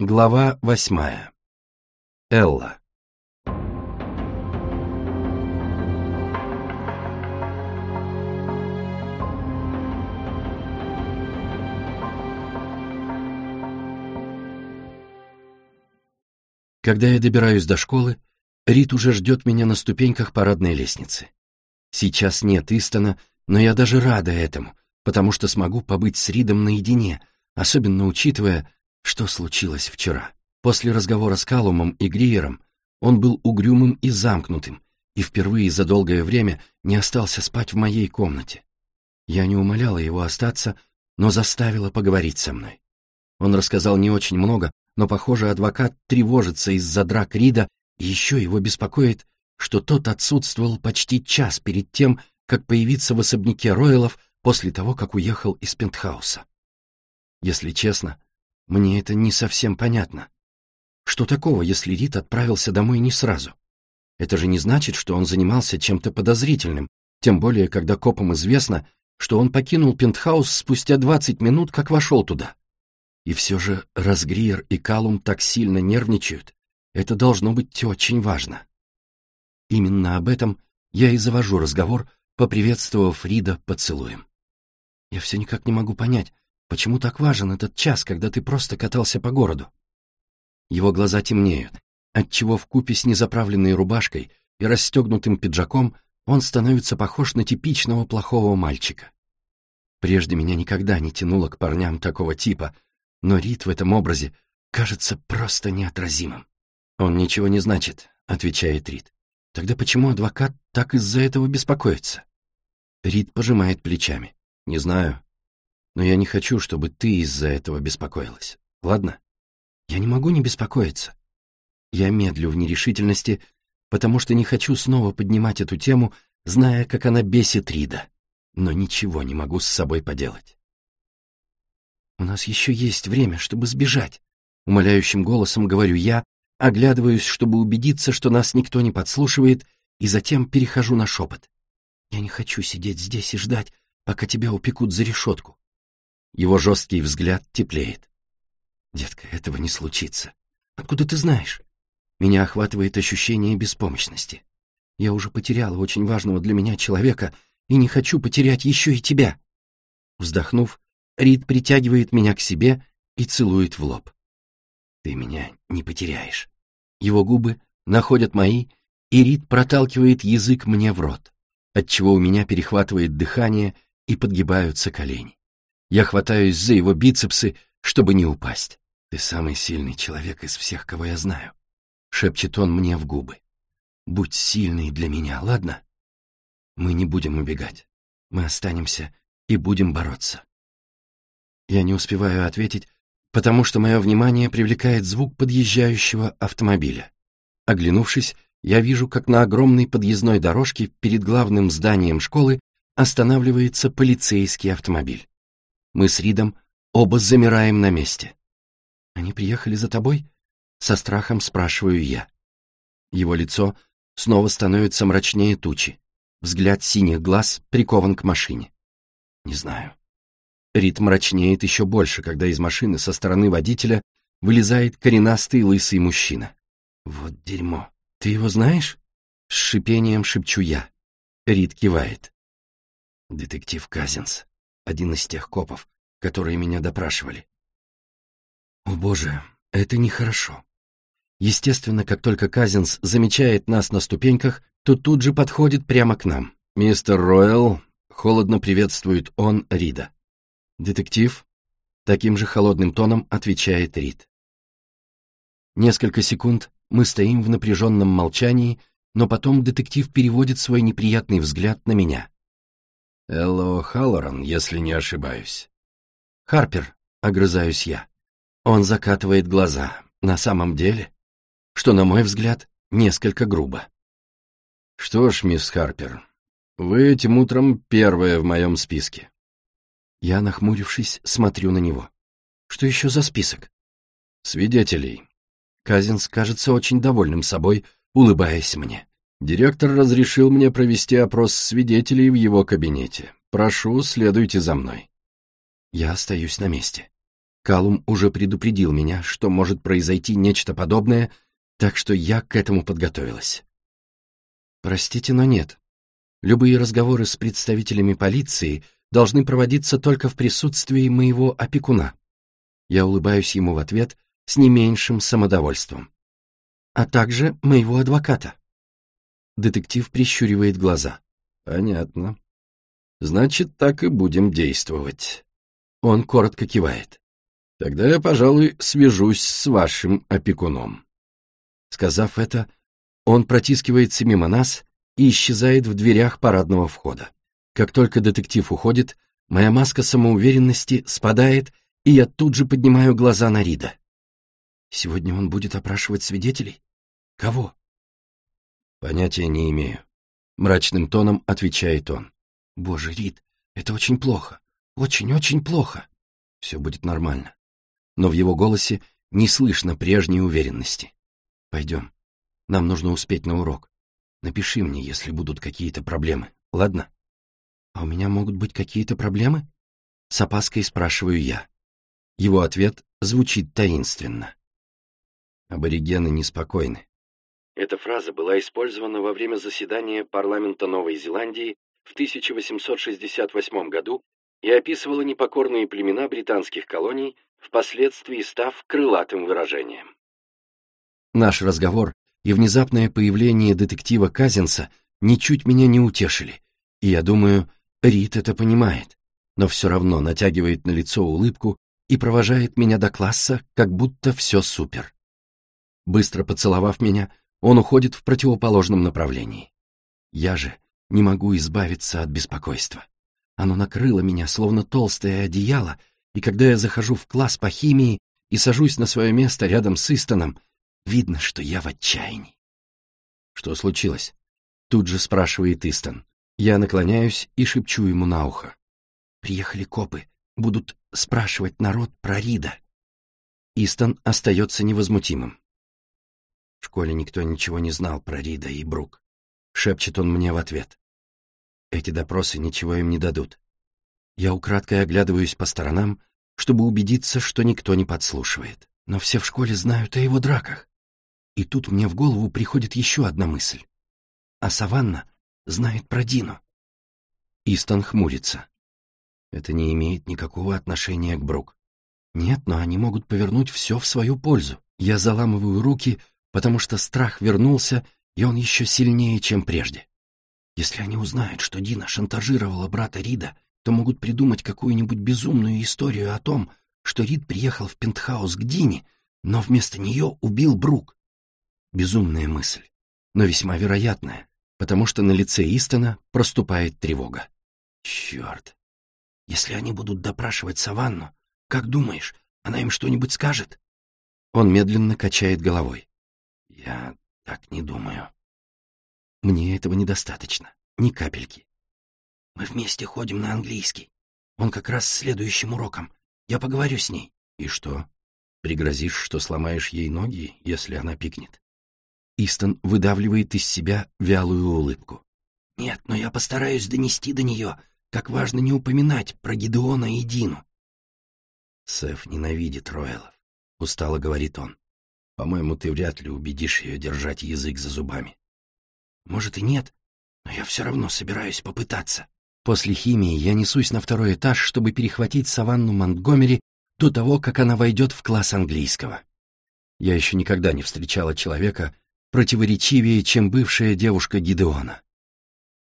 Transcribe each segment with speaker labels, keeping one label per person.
Speaker 1: Глава восьмая. Элла. Когда я добираюсь до школы, Рит уже ждет меня на ступеньках парадной лестницы. Сейчас нет Истона, но я даже рада этому, потому что смогу побыть с Ридом наедине, особенно учитывая, что случилось вчера. После разговора с Калумом и Гриером он был угрюмым и замкнутым, и впервые за долгое время не остался спать в моей комнате. Я не умоляла его остаться, но заставила поговорить со мной. Он рассказал не очень много, но, похоже, адвокат тревожится из-за драк Рида, и еще его беспокоит, что тот отсутствовал почти час перед тем, как появиться в особняке Ройлов после того, как уехал из пентхауса. Если честно, мне это не совсем понятно. Что такого, если Рид отправился домой не сразу? Это же не значит, что он занимался чем-то подозрительным, тем более, когда копам известно, что он покинул пентхаус спустя 20 минут, как вошел туда. И все же Разгриер и Калум так сильно нервничают, это должно быть очень важно. Именно об этом я и завожу разговор, поприветствовав Рида поцелуем. Я все никак не могу понять, почему так важен этот час, когда ты просто катался по городу. Его глаза темнеют, отчего в купе с незаправленной рубашкой и расстегнутым пиджаком он становится похож на типичного плохого мальчика. Прежде меня никогда не тянуло к парням такого типа, но Рид в этом образе кажется просто неотразимым. «Он ничего не значит», — отвечает Рид. «Тогда почему адвокат так из-за этого беспокоится?» Рид пожимает плечами. «Не знаю. Но я не хочу, чтобы ты из-за этого беспокоилась. Ладно? Я не могу не беспокоиться. Я медлю в нерешительности, потому что не хочу снова поднимать эту тему, зная, как она бесит Рида. Но ничего не могу с собой поделать. «У нас еще есть время, чтобы сбежать», — умоляющим голосом говорю я, оглядываюсь, чтобы убедиться, что нас никто не подслушивает, и затем перехожу на шепот. «Я не хочу сидеть здесь и ждать, пока тебя упекут за решетку». Его жесткий взгляд теплеет. «Детка, этого не случится. Откуда ты знаешь?» Меня охватывает ощущение беспомощности. Я уже потеряла очень важного для меня человека и не хочу потерять еще и тебя. Вздохнув, Рид притягивает меня к себе и целует в лоб. Ты меня не потеряешь. Его губы находят мои, и Рид проталкивает язык мне в рот, отчего у меня перехватывает дыхание и подгибаются колени. Я хватаюсь за его бицепсы, чтобы не упасть. Ты самый сильный человек из всех, кого я знаю. Шепчет он мне в губы. Будь сильный для меня, ладно? Мы не будем убегать. Мы останемся и будем бороться. Я не успеваю ответить, потому что мое внимание привлекает звук подъезжающего автомобиля. Оглянувшись, я вижу, как на огромной подъездной дорожке перед главным зданием школы останавливается полицейский автомобиль. Мы с Ридом оба замираем на месте. «Они приехали за тобой?» — со страхом спрашиваю я. Его лицо снова становится мрачнее тучи. Взгляд синих глаз прикован к машине. Не знаю. Рид мрачнеет еще больше, когда из машины со стороны водителя вылезает коренастый лысый мужчина. Вот дерьмо. Ты его знаешь? С шипением шепчу я. Рид кивает. Детектив Казинс. Один из тех копов, которые меня допрашивали. О боже, это нехорошо. Естественно, как только Казинс замечает нас на ступеньках, то тут же подходит прямо к нам. «Мистер Ройл», — холодно приветствует он Рида. «Детектив?» — таким же холодным тоном отвечает Рид. Несколько секунд мы стоим в напряженном молчании, но потом детектив переводит свой неприятный взгляд на меня. «Элло Халлоран, если не ошибаюсь». «Харпер», — огрызаюсь я. Он закатывает глаза. На самом деле, что, на мой взгляд, несколько грубо. «Что ж, мисс Харпер, вы этим утром первая в моем списке. Я, нахмурившись, смотрю на него. Что еще за список? Свидетелей. Казинс кажется очень довольным собой, улыбаясь мне. Директор разрешил мне провести опрос свидетелей в его кабинете. Прошу, следуйте за мной. Я остаюсь на месте. Калум уже предупредил меня, что может произойти нечто подобное, так что я к этому подготовилась. Простите, но нет. Любые разговоры с представителями полиции должны проводиться только в присутствии моего опекуна. Я улыбаюсь ему в ответ с не меньшим самодовольством. А также моего адвоката. Детектив прищуривает глаза. Понятно. Значит, так и будем действовать. Он коротко кивает. Тогда я, пожалуй, свяжусь с вашим опекуном. Сказав это, он протискивается мимо нас и исчезает в дверях парадного входа. Как только детектив уходит, моя маска самоуверенности спадает, и я тут же поднимаю глаза на Рида. Сегодня он будет опрашивать свидетелей? Кого? Понятия не имею. Мрачным тоном отвечает он. Боже, Рид, это очень плохо. Очень-очень плохо. Все будет нормально. Но в его голосе не слышно прежней уверенности. Пойдем. Нам нужно успеть на урок. Напиши мне, если будут какие-то проблемы, ладно? А у меня могут быть какие-то проблемы? С опаской спрашиваю я. Его ответ звучит таинственно. Аборигены неспокойны. Эта фраза была использована во время заседания парламента Новой Зеландии в 1868 году и описывала непокорные племена британских колоний, впоследствии став крылатым выражением. Наш разговор и внезапное появление детектива Казинса ничуть меня не утешили, и я думаю, Рит это понимает, но все равно натягивает на лицо улыбку и провожает меня до класса, как будто все супер. Быстро поцеловав меня, он уходит в противоположном направлении. Я же не могу избавиться от беспокойства. Оно накрыло меня, словно толстое одеяло, и когда я захожу в класс по химии и сажусь на свое место рядом с Истоном, Видно, что я в отчаянии. Что случилось? Тут же спрашивает Истон. Я наклоняюсь и шепчу ему на ухо. Приехали копы, будут спрашивать народ про Рида. Истон остается невозмутимым. В школе никто ничего не знал про Рида и Брук. Шепчет он мне в ответ. Эти допросы ничего им не дадут. Я украдкой оглядываюсь по сторонам, чтобы убедиться, что никто не подслушивает. Но все в школе знают о его драках. И тут мне в голову приходит еще одна мысль. А Саванна знает про Дину. Истон хмурится. Это не имеет никакого отношения к Брук. Нет, но они могут повернуть все в свою пользу. Я заламываю руки, потому что страх вернулся, и он еще сильнее, чем прежде. Если они узнают, что Дина шантажировала брата Рида, то могут придумать какую-нибудь безумную историю о том, что Рид приехал в пентхаус к Дине, но вместо нее убил Брук. Безумная мысль, но весьма вероятная, потому что на лице Истона проступает тревога. Черт! Если они будут допрашивать Саванну, как думаешь, она им что-нибудь скажет? Он медленно качает головой. Я так не думаю. Мне этого недостаточно, ни капельки. Мы вместе ходим на английский. Он как раз следующим уроком. Я поговорю с ней. И что? Пригрозишь, что сломаешь ей ноги, если она пикнет? Истон выдавливает из себя вялую улыбку. «Нет, но я постараюсь донести до нее, как важно не упоминать про Гидеона и Дину». «Сэф ненавидит Ройлов», — устало говорит он. «По-моему, ты вряд ли убедишь ее держать язык за зубами». «Может и нет, но я все равно собираюсь попытаться». После химии я несусь на второй этаж, чтобы перехватить Саванну Монтгомери до того, как она войдет в класс английского. Я еще никогда не встречала человека, противоречивее, чем бывшая девушка Гидеона.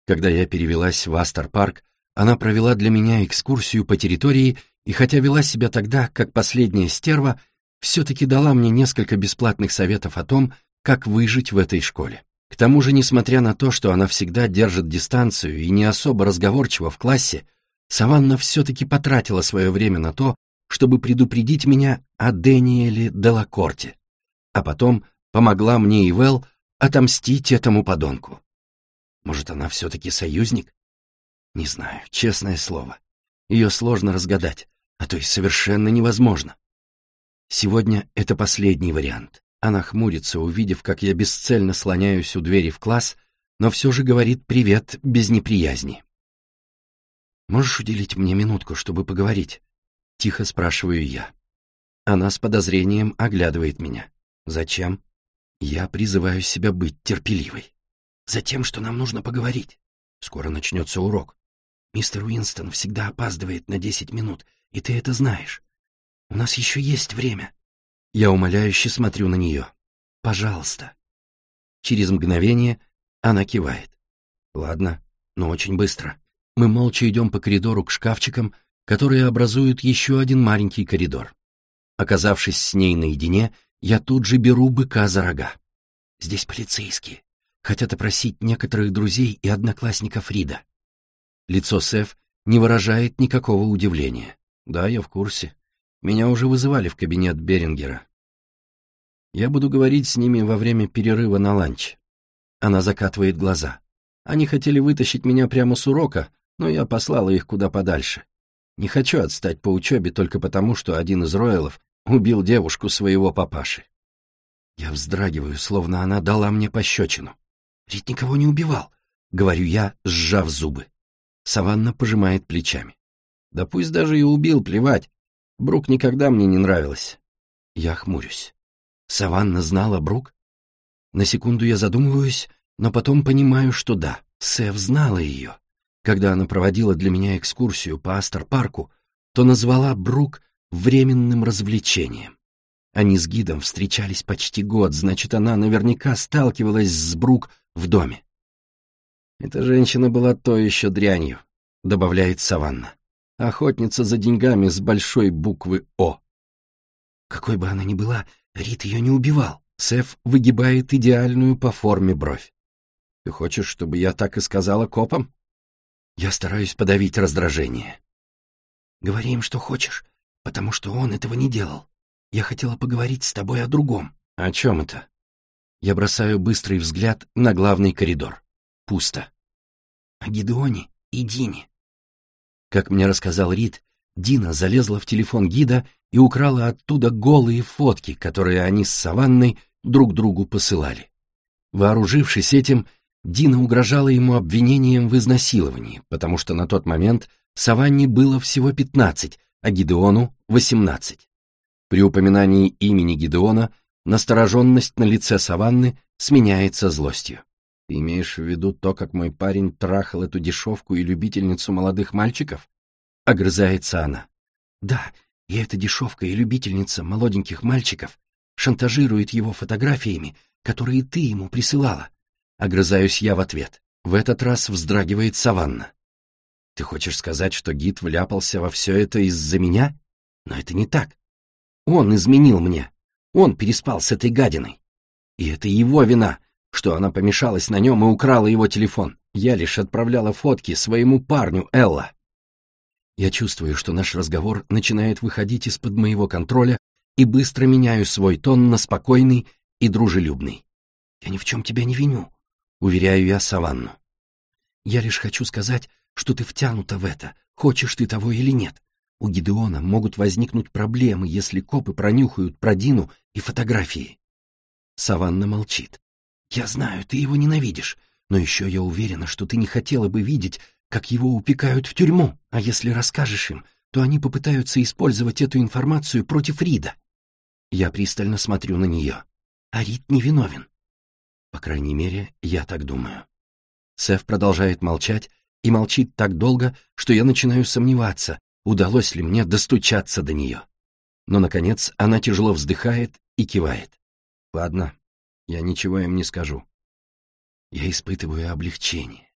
Speaker 1: Когда я перевелась в Астер-парк, она провела для меня экскурсию по территории и хотя вела себя тогда, как последняя стерва, все-таки дала мне несколько бесплатных советов о том, как выжить в этой школе. К тому же, несмотря на то, что она всегда держит дистанцию и не особо разговорчива в классе, Саванна все-таки потратила свое время на то, чтобы предупредить меня о Дэниеле Делакорте, а потом помогла мне и Вэл отомстить этому подонку. Может, она все-таки союзник? Не знаю, честное слово. Ее сложно разгадать, а то и совершенно невозможно. Сегодня это последний вариант. Она хмурится, увидев, как я бесцельно слоняюсь у двери в класс, но все же говорит «привет» без неприязни. «Можешь уделить мне минутку, чтобы поговорить?» — тихо спрашиваю я. Она с подозрением оглядывает меня. Зачем? Я призываю себя быть терпеливой. Затем, что нам нужно поговорить. Скоро начнется урок. Мистер Уинстон всегда опаздывает на десять минут, и ты это знаешь. У нас еще есть время. Я умоляюще смотрю на нее. Пожалуйста. Через мгновение она кивает. Ладно, но очень быстро. Мы молча идем по коридору к шкафчикам, которые образуют еще один маленький коридор. Оказавшись с ней наедине, я тут же беру быка за рога. Здесь полицейские. Хотят опросить некоторых друзей и одноклассников Рида. Лицо Сеф не выражает никакого удивления. Да, я в курсе. Меня уже вызывали в кабинет Берингера. Я буду говорить с ними во время перерыва на ланч. Она закатывает глаза. Они хотели вытащить меня прямо с урока, но я послала их куда подальше. Не хочу отстать по учебе только потому, что один из Ройлов убил девушку своего папаши. Я вздрагиваю, словно она дала мне пощечину. Рит никого не убивал, говорю я, сжав зубы. Саванна пожимает плечами. Да пусть даже и убил, плевать. Брук никогда мне не нравилась. Я хмурюсь. Саванна знала Брук? На секунду я задумываюсь, но потом понимаю, что да, Сев знала ее. Когда она проводила для меня экскурсию по Астер-парку, то назвала Брук временным развлечением. Они с гидом встречались почти год, значит, она наверняка сталкивалась с Брук в доме. «Эта женщина была то еще дрянью», — добавляет Саванна охотница за деньгами с большой буквы «О». Какой бы она ни была, Рит ее не убивал. Сеф выгибает идеальную по форме бровь. Ты хочешь, чтобы я так и сказала копам? Я стараюсь подавить раздражение. Говори им, что хочешь, потому что он этого не делал. Я хотела поговорить с тобой о другом. О чем это? Я бросаю быстрый взгляд на главный коридор. Пусто. О Гидеоне и Дине. Как мне рассказал Рид, Дина залезла в телефон гида и украла оттуда голые фотки, которые они с Саванной друг другу посылали. Вооружившись этим, Дина угрожала ему обвинением в изнасиловании, потому что на тот момент Саванне было всего 15, а Гидеону — 18. При упоминании имени Гидеона настороженность на лице Саванны сменяется злостью. Ты имеешь в виду то, как мой парень трахал эту дешевку и любительницу молодых мальчиков? Огрызается она. Да, и эта дешевка и любительница молоденьких мальчиков шантажирует его фотографиями, которые ты ему присылала. Огрызаюсь я в ответ. В этот раз вздрагивает Саванна. Ты хочешь сказать, что гид вляпался во все это из-за меня? Но это не так. Он изменил мне. Он переспал с этой гадиной. И это его вина, что она помешалась на нем и украла его телефон. Я лишь отправляла фотки своему парню, Элла. Я чувствую, что наш разговор начинает выходить из-под моего контроля и быстро меняю свой тон на спокойный и дружелюбный. Я ни в чем тебя не виню, уверяю я Саванну. Я лишь хочу сказать, что ты втянута в это, хочешь ты того или нет. У Гидеона могут возникнуть проблемы, если копы пронюхают про Дину и фотографии. Саванна молчит. Я знаю, ты его ненавидишь, но еще я уверена, что ты не хотела бы видеть, как его упекают в тюрьму, а если расскажешь им, то они попытаются использовать эту информацию против Рида. Я пристально смотрю на нее. А Рид невиновен. По крайней мере, я так думаю. Сеф продолжает молчать и молчит так долго, что я начинаю сомневаться, удалось ли мне достучаться до нее. Но, наконец, она тяжело вздыхает и кивает. Ладно, я ничего им не скажу. Я испытываю облегчение.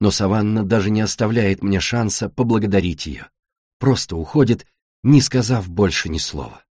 Speaker 1: Но Саванна даже не оставляет мне шанса поблагодарить ее. Просто уходит, не сказав больше ни слова.